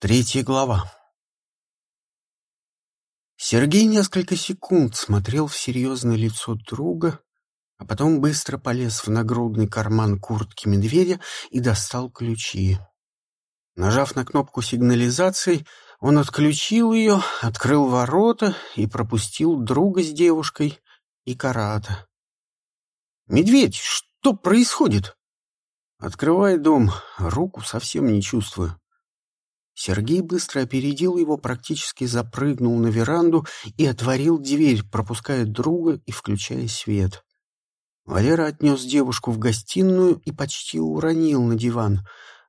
Третья глава. Сергей несколько секунд смотрел в серьезное лицо друга, а потом быстро полез в нагрудный карман куртки медведя и достал ключи. Нажав на кнопку сигнализации, он отключил ее, открыл ворота и пропустил друга с девушкой и карата. «Медведь, что происходит?» «Открывай дом, руку совсем не чувствую». Сергей быстро опередил его, практически запрыгнул на веранду и отворил дверь, пропуская друга и включая свет. Валера отнес девушку в гостиную и почти уронил на диван.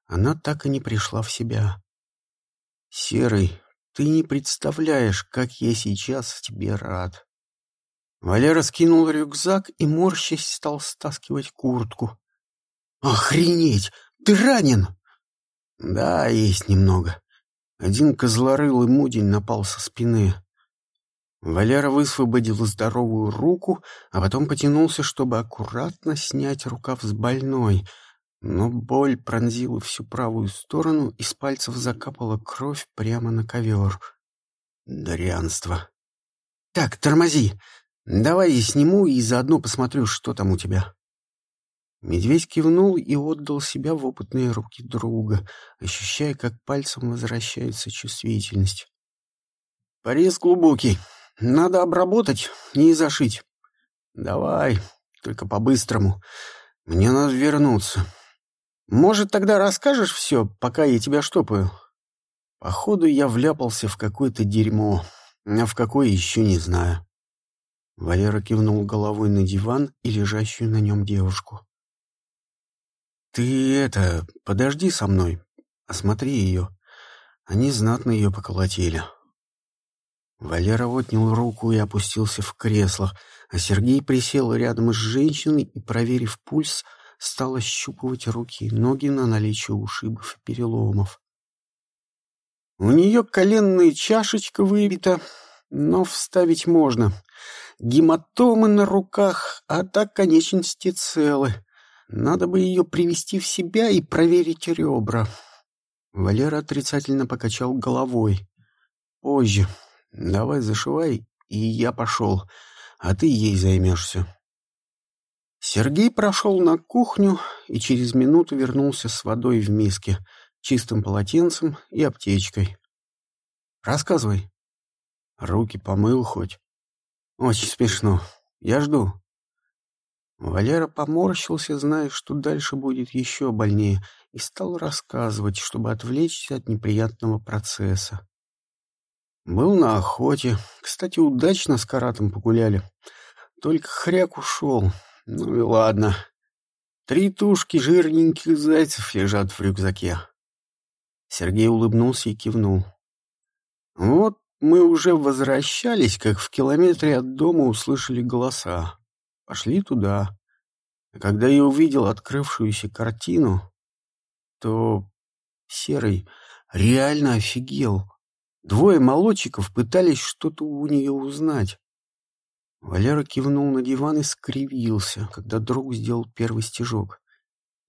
Она так и не пришла в себя. «Серый, ты не представляешь, как я сейчас тебе рад». Валера скинул рюкзак и, морщась, стал стаскивать куртку. «Охренеть! Ты ранен!» «Да, есть немного. Один козлорылый мудень напал со спины. Валера высвободил здоровую руку, а потом потянулся, чтобы аккуратно снять рукав с больной. Но боль пронзила всю правую сторону, и с пальцев закапала кровь прямо на ковер. Дрянство. «Так, тормози. Давай я сниму и заодно посмотрю, что там у тебя». Медведь кивнул и отдал себя в опытные руки друга, ощущая, как пальцем возвращается чувствительность. «Порез глубокий. Надо обработать, не зашить. Давай, только по-быстрому. Мне надо вернуться. Может, тогда расскажешь все, пока я тебя штопаю?» Походу, я вляпался в какое-то дерьмо, а в какое еще не знаю. Валера кивнул головой на диван и лежащую на нем девушку. «Ты это, подожди со мной, осмотри ее. Они знатно ее поколотили». Валера отнял руку и опустился в кресло, а Сергей присел рядом с женщиной и, проверив пульс, стал ощупывать руки и ноги на наличие ушибов и переломов. У нее коленная чашечка выбита, но вставить можно. Гематомы на руках, а так конечности целы. Надо бы ее привести в себя и проверить ребра. Валера отрицательно покачал головой. Позже. Давай зашивай, и я пошел, а ты ей займешься. Сергей прошел на кухню и через минуту вернулся с водой в миске, чистым полотенцем и аптечкой. Рассказывай. Руки помыл хоть. Очень смешно. Я жду. Валера поморщился, зная, что дальше будет еще больнее, и стал рассказывать, чтобы отвлечься от неприятного процесса. Был на охоте. Кстати, удачно с каратом погуляли. Только хряк ушел. Ну и ладно. Три тушки жирненьких зайцев лежат в рюкзаке. Сергей улыбнулся и кивнул. Вот мы уже возвращались, как в километре от дома услышали голоса. Пошли туда. А когда я увидел открывшуюся картину, то Серый реально офигел. Двое молодчиков пытались что-то у нее узнать. Валера кивнул на диван и скривился, когда друг сделал первый стежок.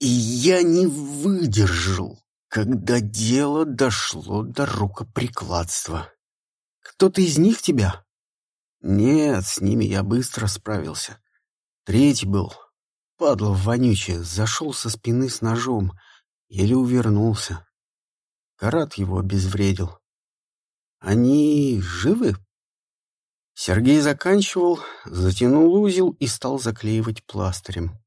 И я не выдержал, когда дело дошло до рукоприкладства. Кто-то из них тебя? Нет, с ними я быстро справился. Третий был. Падла вонючая, зашел со спины с ножом. Еле увернулся. Карат его обезвредил. Они живы? Сергей заканчивал, затянул узел и стал заклеивать пластырем.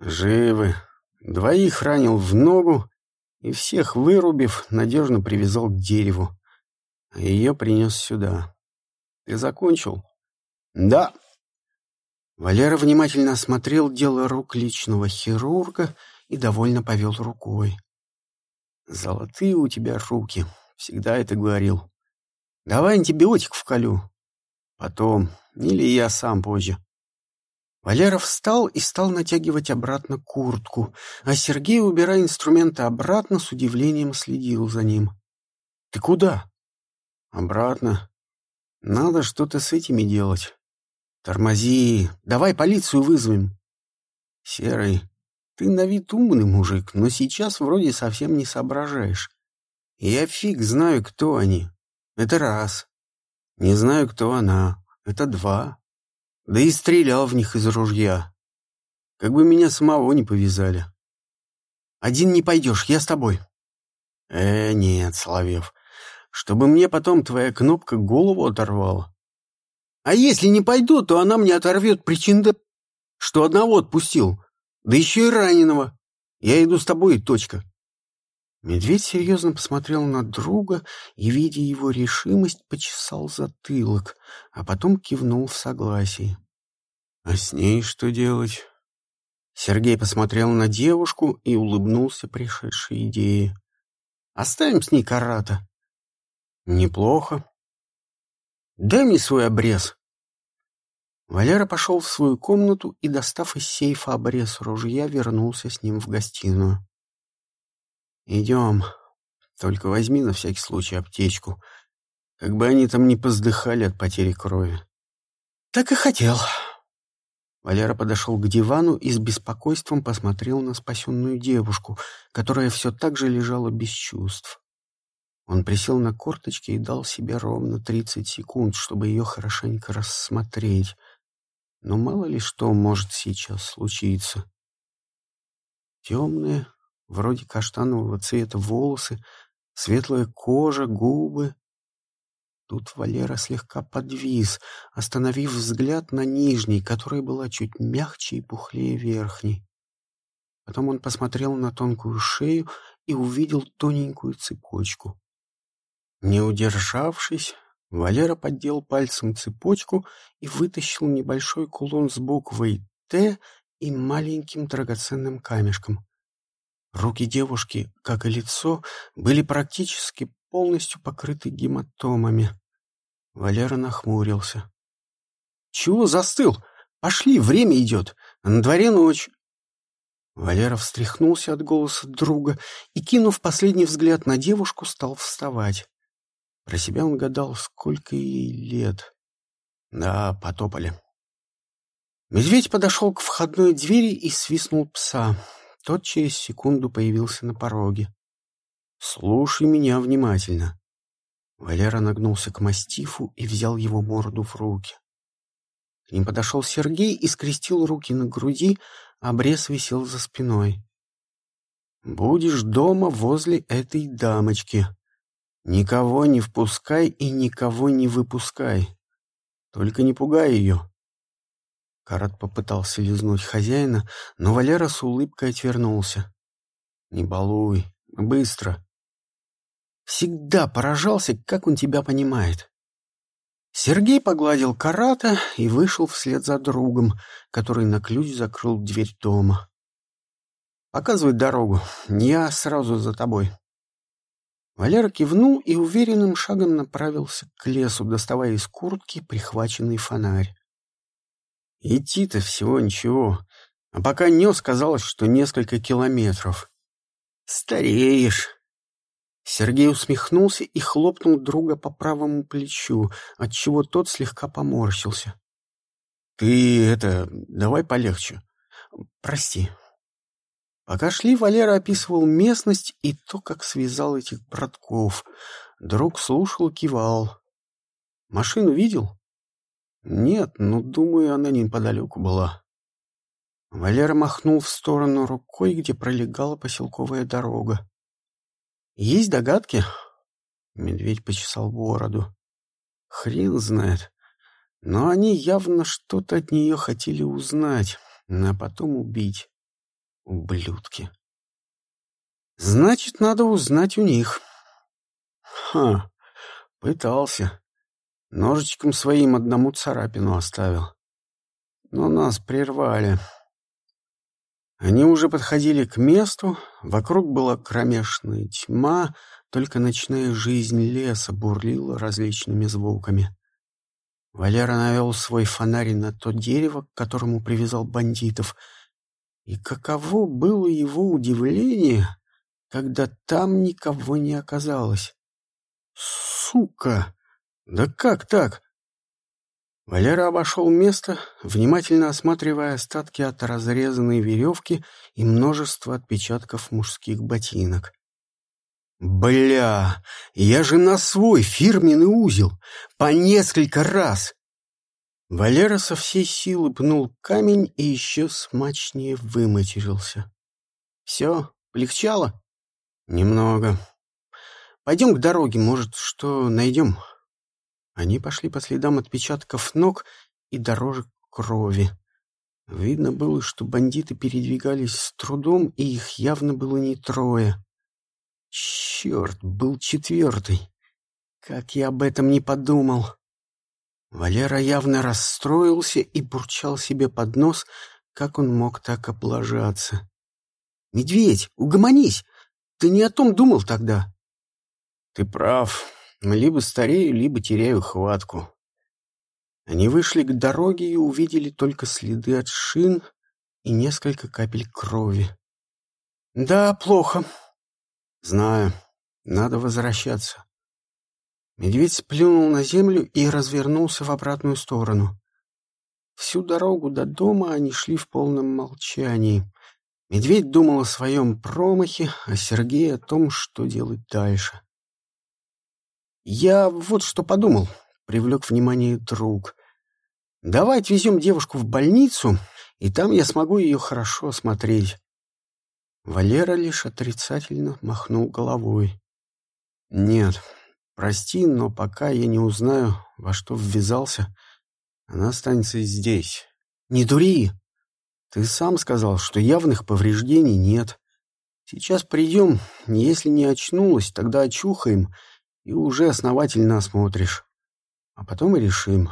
Живы. Двоих ранил в ногу и всех вырубив, надежно привязал к дереву. А ее принес сюда. Ты закончил? Да. Валера внимательно осмотрел дело рук личного хирурга и довольно повел рукой. «Золотые у тебя руки, всегда это говорил. Давай антибиотик вколю. Потом, или я сам позже». Валера встал и стал натягивать обратно куртку, а Сергей, убирая инструменты обратно, с удивлением следил за ним. «Ты куда?» «Обратно. Надо что-то с этими делать. «Тормози! Давай полицию вызовем!» «Серый, ты на вид умный мужик, но сейчас вроде совсем не соображаешь. Я фиг знаю, кто они. Это раз. Не знаю, кто она. Это два. Да и стрелял в них из ружья. Как бы меня самого не повязали. Один не пойдешь, я с тобой. Э, нет, Соловьев. Чтобы мне потом твоя кнопка голову оторвала. А если не пойду, то она мне оторвет причин да... Что одного отпустил, да еще и раненого. Я иду с тобой, точка. Медведь серьезно посмотрел на друга и, видя его решимость, почесал затылок, а потом кивнул в согласии. — А с ней что делать? Сергей посмотрел на девушку и улыбнулся пришедшей идее. — Оставим с ней карата. — Неплохо. — Дай мне свой обрез. Валера пошел в свою комнату и, достав из сейфа обрез ружья, вернулся с ним в гостиную. «Идем. Только возьми на всякий случай аптечку. Как бы они там не поздыхали от потери крови». «Так и хотел». Валера подошел к дивану и с беспокойством посмотрел на спасенную девушку, которая все так же лежала без чувств. Он присел на корточки и дал себе ровно тридцать секунд, чтобы ее хорошенько рассмотреть. Но мало ли что может сейчас случиться. Темные, вроде каштанового цвета волосы, светлая кожа, губы. Тут Валера слегка подвис, остановив взгляд на нижней, которая была чуть мягче и пухлее верхней. Потом он посмотрел на тонкую шею и увидел тоненькую цепочку. Не удержавшись, Валера поддел пальцем цепочку и вытащил небольшой кулон с буквой «Т» и маленьким драгоценным камешком. Руки девушки, как и лицо, были практически полностью покрыты гематомами. Валера нахмурился. «Чего застыл? Пошли, время идет. На дворе ночь». Валера встряхнулся от голоса друга и, кинув последний взгляд на девушку, стал вставать. Про себя он гадал, сколько ей лет. Да, потопали. Медведь подошел к входной двери и свистнул пса. Тот через секунду появился на пороге. «Слушай меня внимательно». Валера нагнулся к мастифу и взял его морду в руки. К ним подошел Сергей и скрестил руки на груди, а обрез висел за спиной. «Будешь дома возле этой дамочки. Никого не впускай и никого не выпускай. Только не пугай ее. Карат попытался лизнуть хозяина, но Валера с улыбкой отвернулся. «Не балуй, быстро». Всегда поражался, как он тебя понимает. Сергей погладил Карата и вышел вслед за другом, который на ключ закрыл дверь дома. «Показывай дорогу, я сразу за тобой». Валера кивнул и уверенным шагом направился к лесу, доставая из куртки прихваченный фонарь. Идти-то всего ничего, а пока нес, казалось, что несколько километров. Стареешь. Сергей усмехнулся и хлопнул друга по правому плечу, отчего тот слегка поморщился. — Ты это, давай полегче. Прости. Пока шли, Валера описывал местность и то, как связал этих братков. Друг слушал, кивал. «Машину видел?» «Нет, но, думаю, она неподалеку была». Валера махнул в сторону рукой, где пролегала поселковая дорога. «Есть догадки?» Медведь почесал бороду. «Хрен знает. Но они явно что-то от нее хотели узнать, а потом убить». Ублюдки. Значит, надо узнать у них. Ха, пытался. Ножичком своим одному царапину оставил. Но нас прервали. Они уже подходили к месту, вокруг была кромешная тьма, только ночная жизнь леса бурлила различными звуками. Валера навел свой фонарь на то дерево, к которому привязал бандитов — и каково было его удивление, когда там никого не оказалось. «Сука! Да как так?» Валера обошел место, внимательно осматривая остатки от разрезанной веревки и множество отпечатков мужских ботинок. Бля, я же на свой фирменный узел по несколько раз. Валера со всей силы пнул камень и еще смачнее выматерился. Все, полегчало? Немного. Пойдем к дороге, может, что найдем? Они пошли по следам отпечатков ног и дорожек крови. Видно было, что бандиты передвигались с трудом, и их явно было не трое. Черт, был четвертый. Как я об этом не подумал. Валера явно расстроился и бурчал себе под нос, как он мог так облажаться. «Медведь, угомонись! Ты не о том думал тогда!» «Ты прав. Либо старею, либо теряю хватку. Они вышли к дороге и увидели только следы от шин и несколько капель крови. «Да, плохо. Знаю. Надо возвращаться». Медведь сплюнул на землю и развернулся в обратную сторону. Всю дорогу до дома они шли в полном молчании. Медведь думал о своем промахе, а Сергей о том, что делать дальше. «Я вот что подумал», — привлек внимание друг. «Давай отвезем девушку в больницу, и там я смогу ее хорошо осмотреть». Валера лишь отрицательно махнул головой. «Нет, прости, но пока я не узнаю, во что ввязался, она останется здесь». «Не дури! Ты сам сказал, что явных повреждений нет. Сейчас придем, если не очнулась, тогда очухаем и уже основательно осмотришь а потом и решим.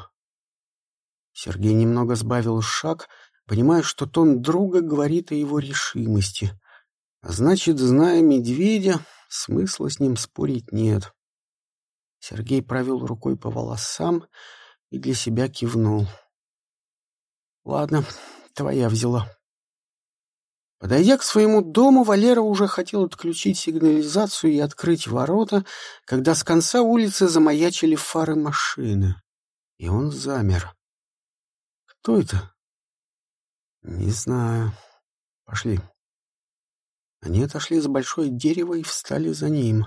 Сергей немного сбавил шаг, понимая, что тон друга говорит о его решимости. А значит, зная медведя, смысла с ним спорить нет. Сергей провел рукой по волосам и для себя кивнул. «Ладно, твоя взяла». Подойдя к своему дому, Валера уже хотел отключить сигнализацию и открыть ворота, когда с конца улицы замаячили фары машины. И он замер. «Кто это?» «Не знаю. Пошли». Они отошли за большое дерево и встали за ним.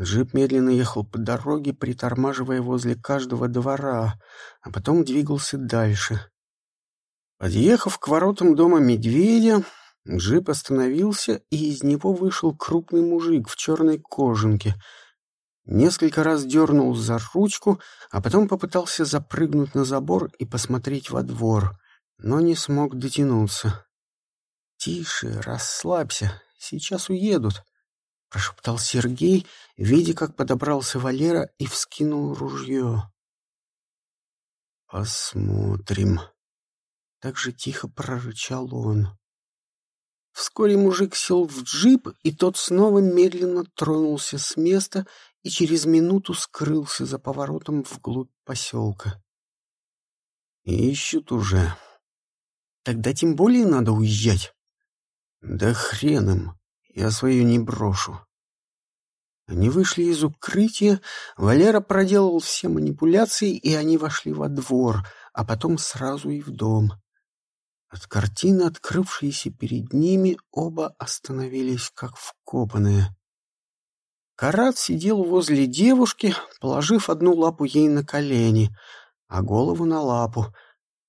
Джип медленно ехал по дороге, притормаживая возле каждого двора, а потом двигался дальше. Подъехав к воротам дома медведя, джип остановился, и из него вышел крупный мужик в черной кожанке. Несколько раз дернул за ручку, а потом попытался запрыгнуть на забор и посмотреть во двор, но не смог дотянуться. «Тише, расслабься, сейчас уедут», — прошептал Сергей, видя, как подобрался Валера и вскинул ружье. «Посмотрим», так же тихо прорычал он. Вскоре мужик сел в джип, и тот снова медленно тронулся с места и через минуту скрылся за поворотом вглубь поселка. «Ищут уже. Тогда тем более надо уезжать». «Да хрен им, я свою не брошу». Они вышли из укрытия, Валера проделал все манипуляции, и они вошли во двор, а потом сразу и в дом. От картины, открывшейся перед ними, оба остановились как вкопанные. Карат сидел возле девушки, положив одну лапу ей на колени, а голову на лапу,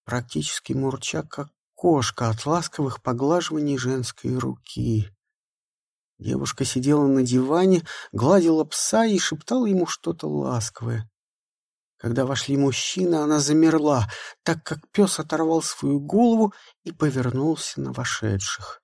практически мурча, как кошка от ласковых поглаживаний женской руки. Девушка сидела на диване, гладила пса и шептала ему что-то ласковое. Когда вошли мужчины, она замерла, так как пес оторвал свою голову и повернулся на вошедших.